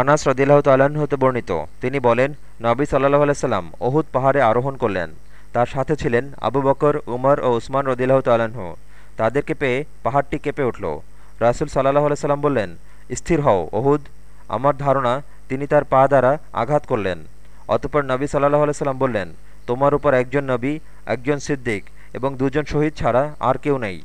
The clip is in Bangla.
আনাস রদিল্লাহ তাল্লাহ্ন হতে বর্ণিত। তিনি বলেন, নবী সাল্লাহ আলাইসাল্লাম অহুদ পাহাড়ে আরোহণ করলেন। তার সাথে ছিলেন আবু বকর, উমর ও উসমান রদিল্লাহ তাল্লাহ্ন তাদেরকে পেয়ে পাহাড়টি কেঁপে উঠল। রাসুল সাল্লাহ আলাইসাল্লাম বললেন, স্থির হও অহুদ আমার ধারণা, তিনি তার পা দ্বারা আঘাত করলেন। অতপর নবী সাল্লাহ আলাইসাল্লাম বললেন, তোমার উপর একজন নবী, একজন সিদ্দিক এবং দুজন শহীদ ছাড়া আর কেউ নেই।